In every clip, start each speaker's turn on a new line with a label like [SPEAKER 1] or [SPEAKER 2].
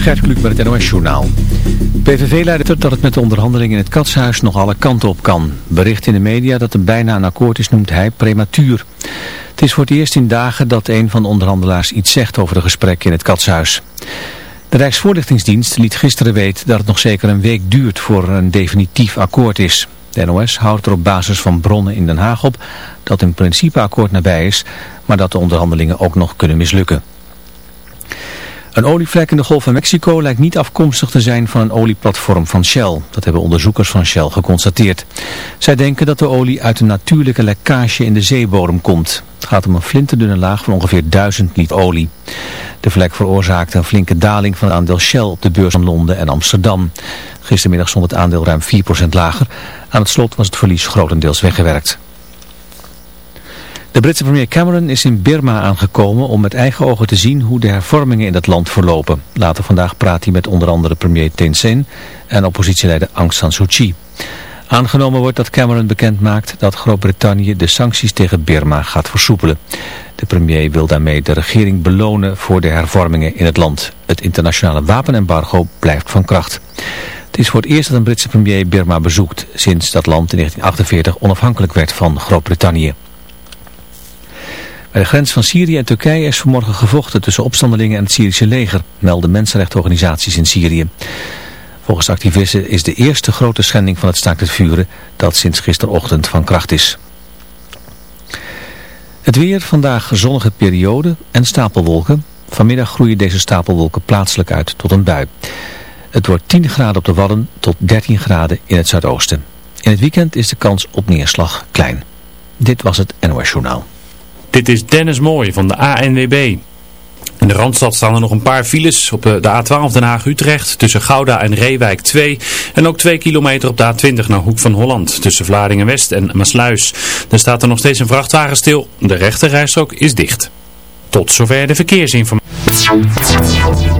[SPEAKER 1] Gert Kluk met het NOS-journaal. PVV leidde dat het met de onderhandelingen in het Katshuis nog alle kanten op kan. Bericht in de media dat er bijna een akkoord is noemt hij prematuur. Het is voor het eerst in dagen dat een van de onderhandelaars iets zegt over de gesprekken in het Katshuis. De Rijksvoorlichtingsdienst liet gisteren weten dat het nog zeker een week duurt voor er een definitief akkoord is. De NOS houdt er op basis van bronnen in Den Haag op dat een principe akkoord nabij is, maar dat de onderhandelingen ook nog kunnen mislukken. Een olievlek in de Golf van Mexico lijkt niet afkomstig te zijn van een olieplatform van Shell. Dat hebben onderzoekers van Shell geconstateerd. Zij denken dat de olie uit een natuurlijke lekkage in de zeebodem komt. Het gaat om een flinterdunne laag van ongeveer 1000 liter olie. De vlek veroorzaakte een flinke daling van het aandeel Shell op de beurs van Londen en Amsterdam. Gistermiddag stond het aandeel ruim 4% lager. Aan het slot was het verlies grotendeels weggewerkt. De Britse premier Cameron is in Birma aangekomen om met eigen ogen te zien hoe de hervormingen in dat land verlopen. Later vandaag praat hij met onder andere premier Thein Sein en oppositieleider Aung San Suu Kyi. Aangenomen wordt dat Cameron bekend maakt dat Groot-Brittannië de sancties tegen Birma gaat versoepelen. De premier wil daarmee de regering belonen voor de hervormingen in het land. Het internationale wapenembargo blijft van kracht. Het is voor het eerst dat een Britse premier Birma bezoekt sinds dat land in 1948 onafhankelijk werd van Groot-Brittannië. Bij de grens van Syrië en Turkije is vanmorgen gevochten tussen opstandelingen en het Syrische leger, melden mensenrechtenorganisaties in Syrië. Volgens activisten is de eerste grote schending van het staakt het vuren dat sinds gisterochtend van kracht is. Het weer, vandaag zonnige periode en stapelwolken. Vanmiddag groeien deze stapelwolken plaatselijk uit tot een bui. Het wordt 10 graden op de Wadden tot 13 graden in het zuidoosten. In het weekend is de kans op neerslag klein. Dit was het NOS Journaal.
[SPEAKER 2] Dit is Dennis Mooij van de ANWB. In de Randstad staan er nog een paar files op de A12 Den Haag-Utrecht tussen Gouda en Reewijk 2. En ook 2 kilometer op de A20 naar Hoek van Holland tussen Vlaardingen-West en Maasluis. Er staat er nog steeds een vrachtwagen stil. De rechterrijstrook is dicht. Tot zover de verkeersinformatie.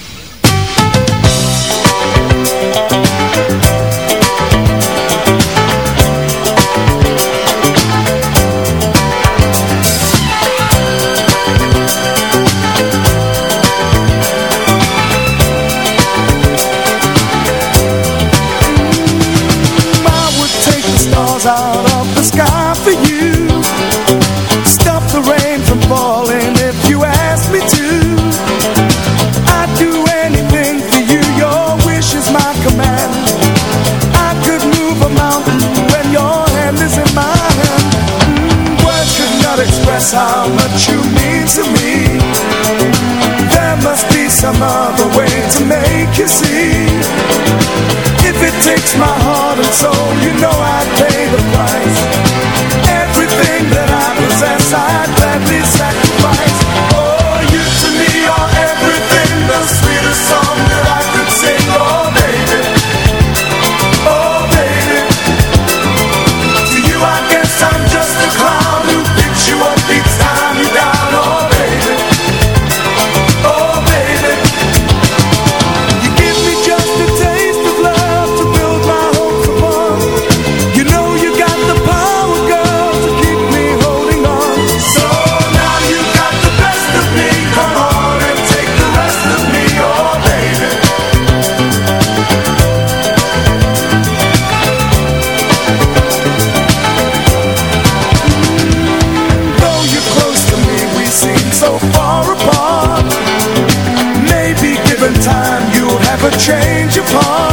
[SPEAKER 3] See. If it takes my heart and soul, you know I'd change your heart.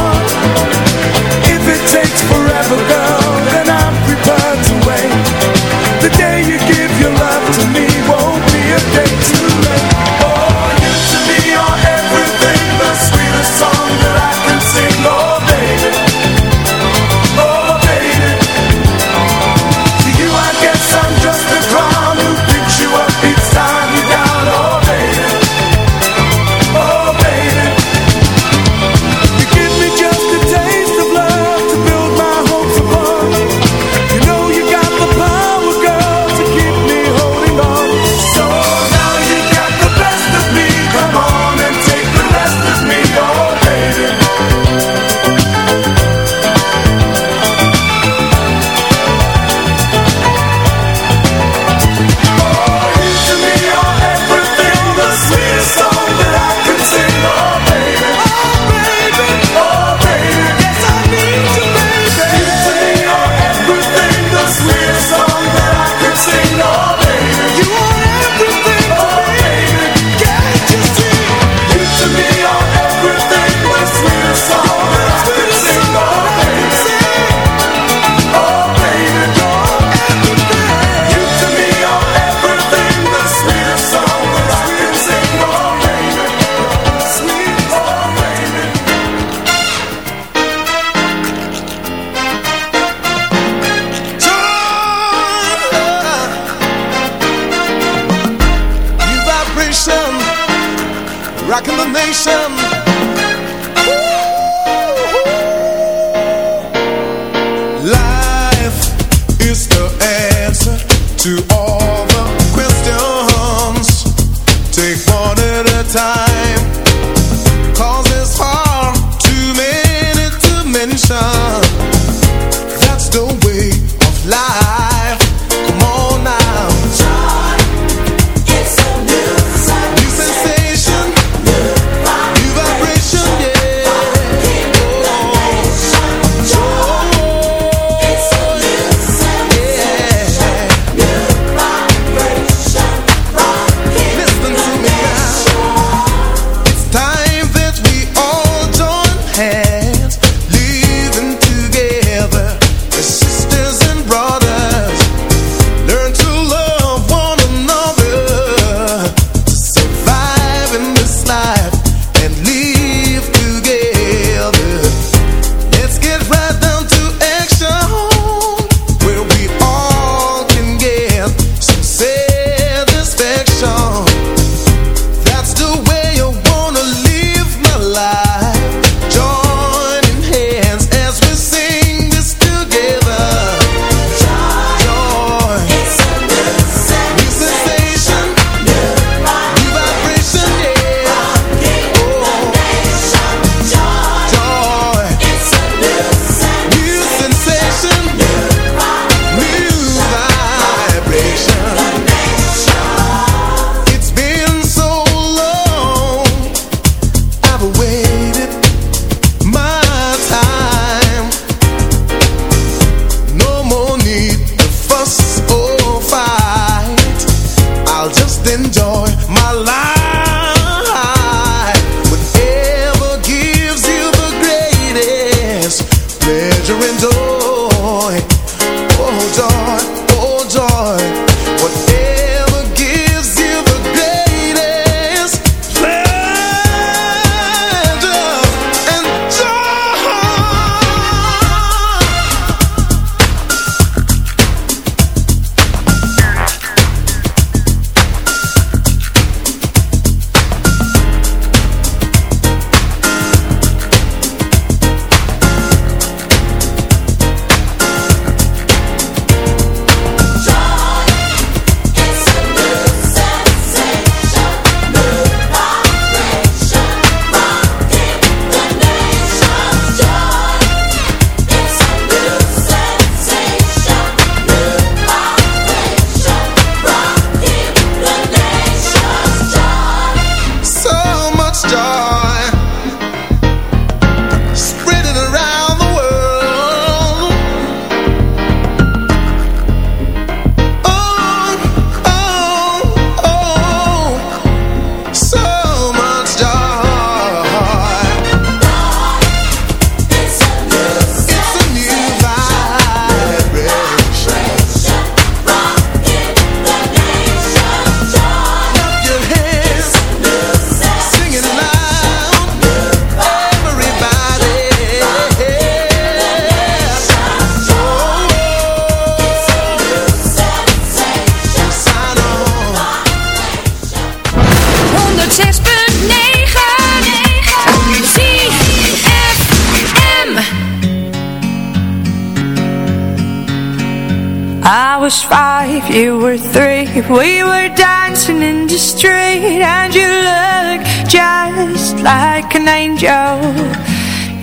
[SPEAKER 4] We were dancing in the street And you looked just like an angel.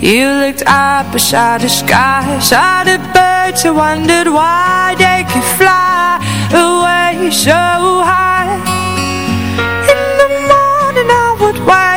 [SPEAKER 4] You looked up beside the sky Saw the birds and wondered why They could fly away so high. In the morning I would wake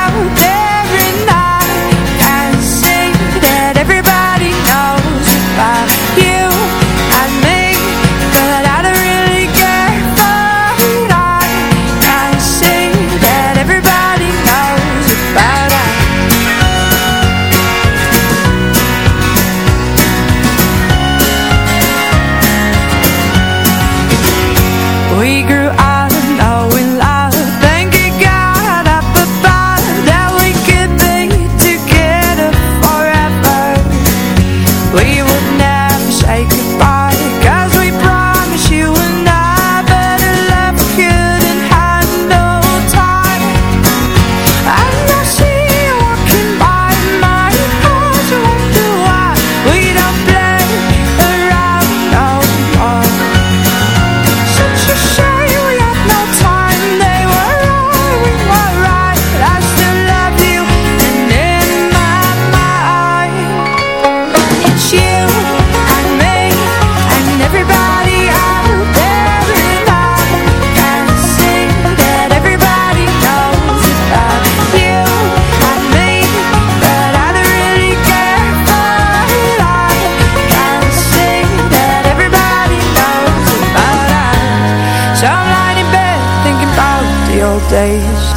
[SPEAKER 5] days.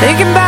[SPEAKER 5] Thinking about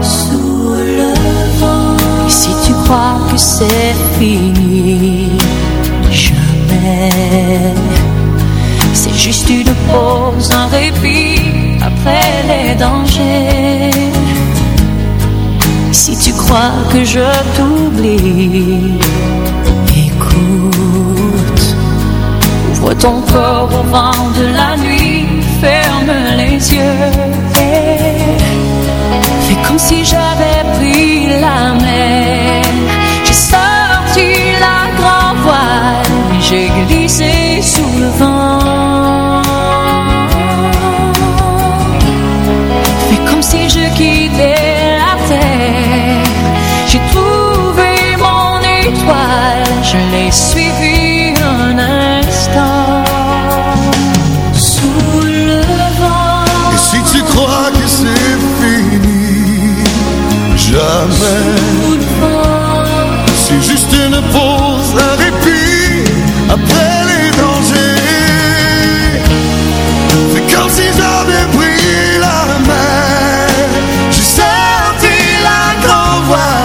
[SPEAKER 6] Sous le vent,
[SPEAKER 7] et si tu crois que c'est fini, jamais. C'est juste une pause, un répit après les dangers. Si tu crois que je t'oublie, écoute, ouvre ton corps au vent comme si j'avais
[SPEAKER 6] C'est juste une pause, un répit après les dangers. C'est comme si j'avais pris la mer. J'ai sorti la grande
[SPEAKER 8] voix.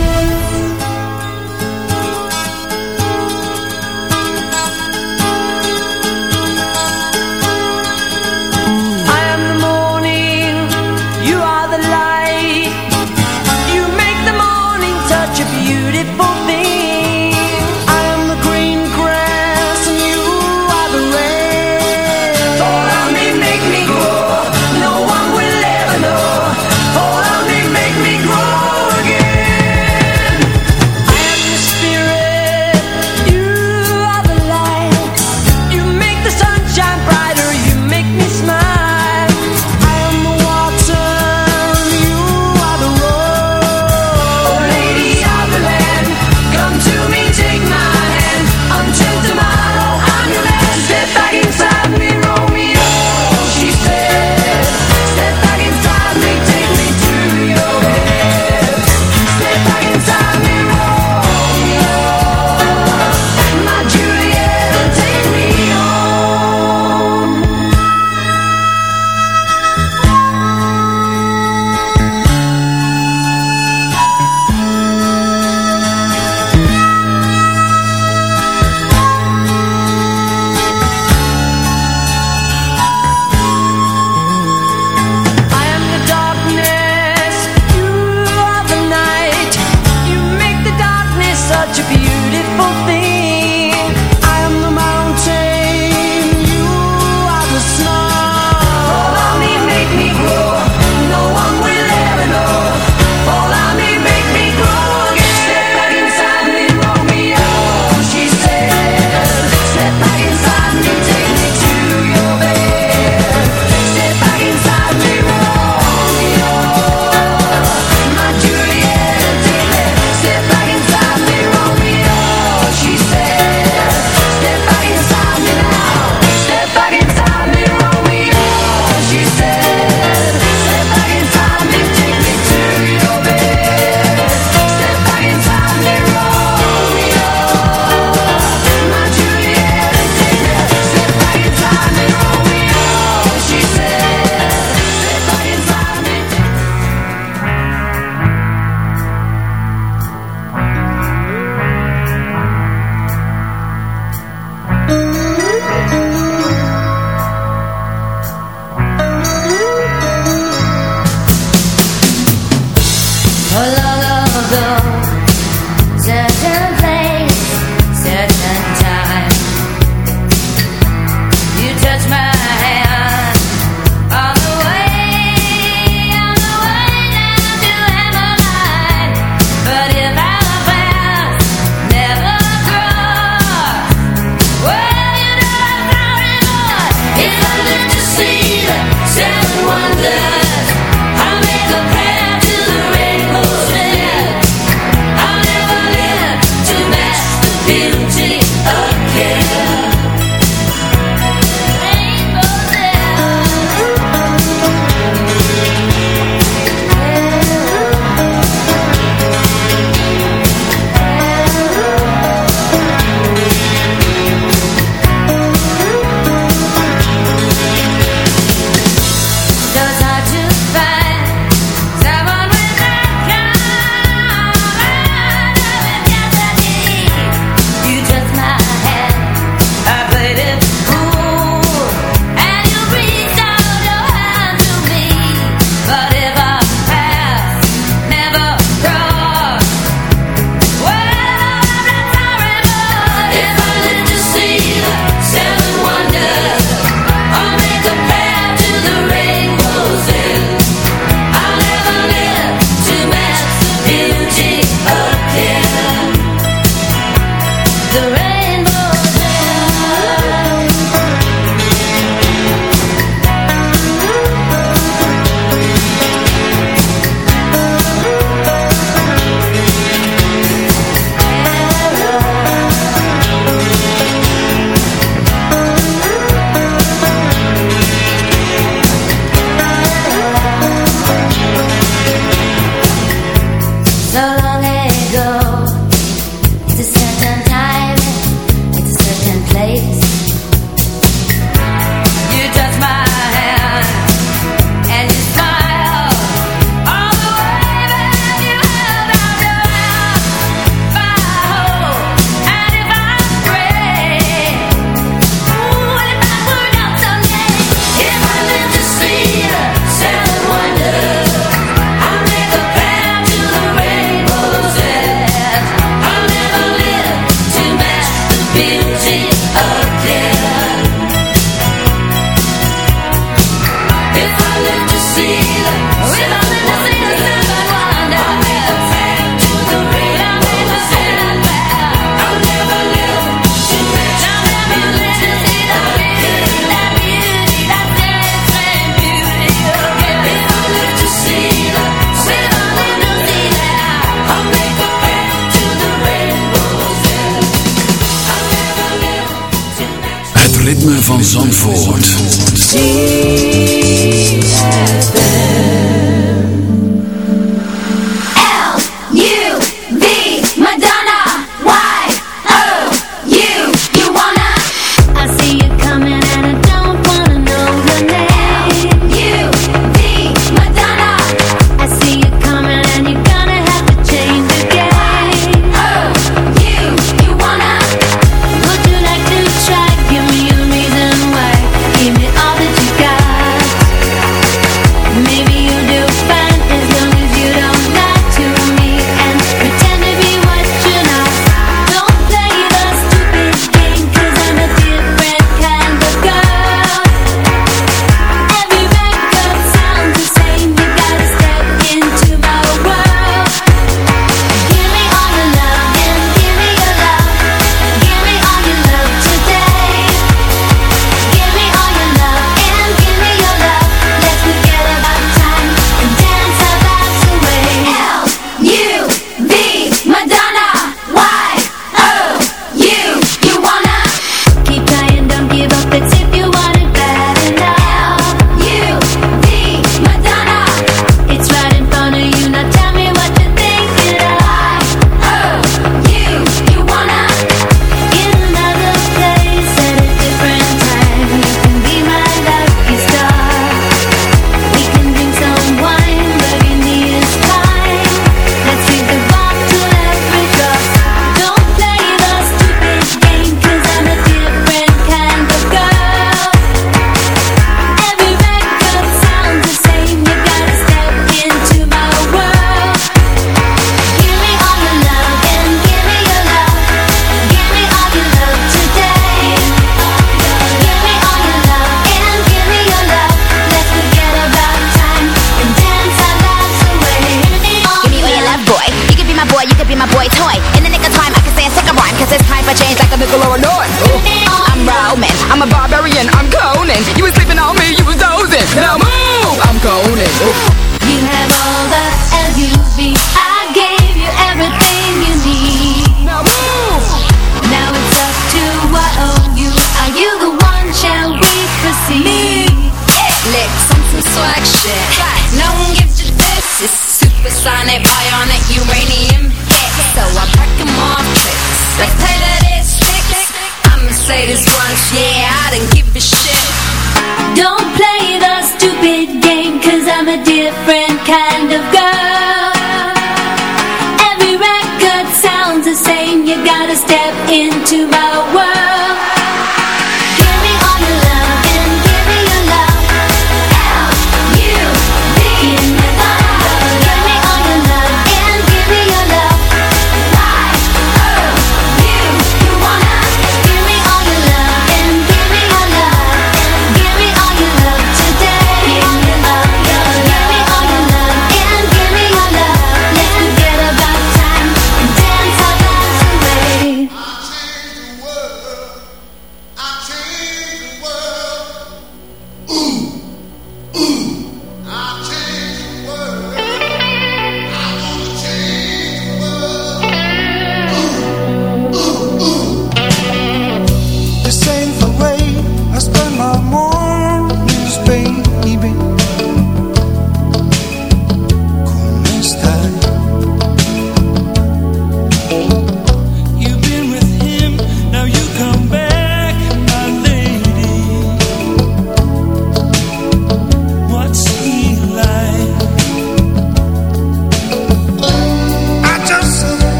[SPEAKER 9] Zandvoort.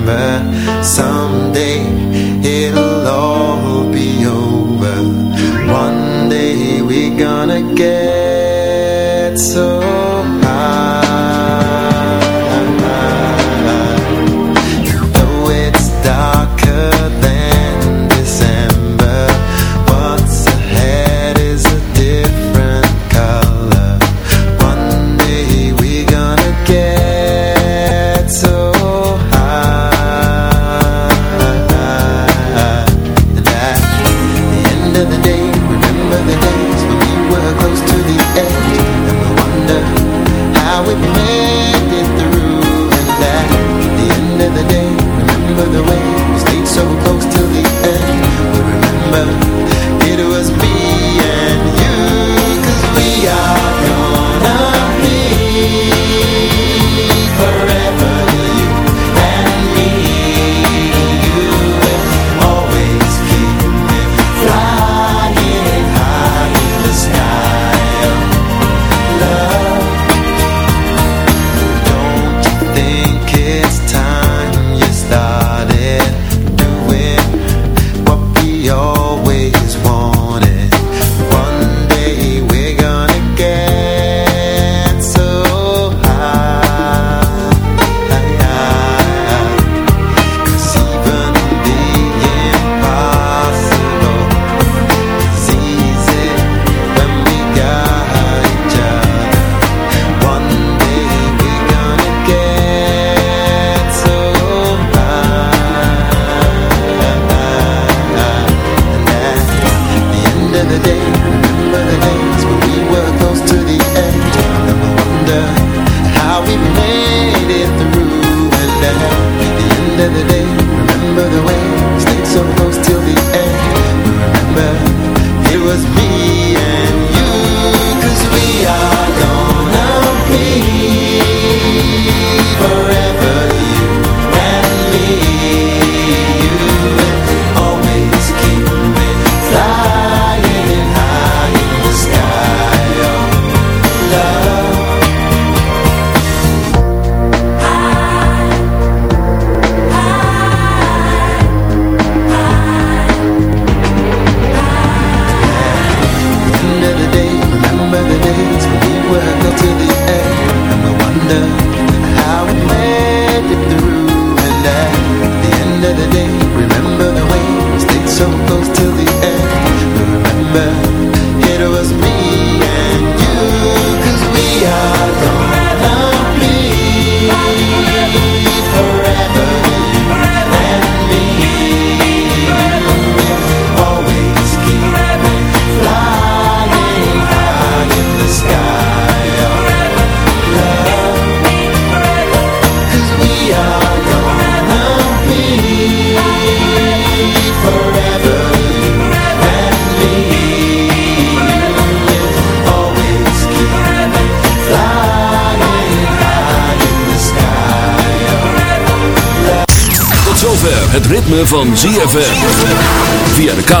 [SPEAKER 10] Remember someday.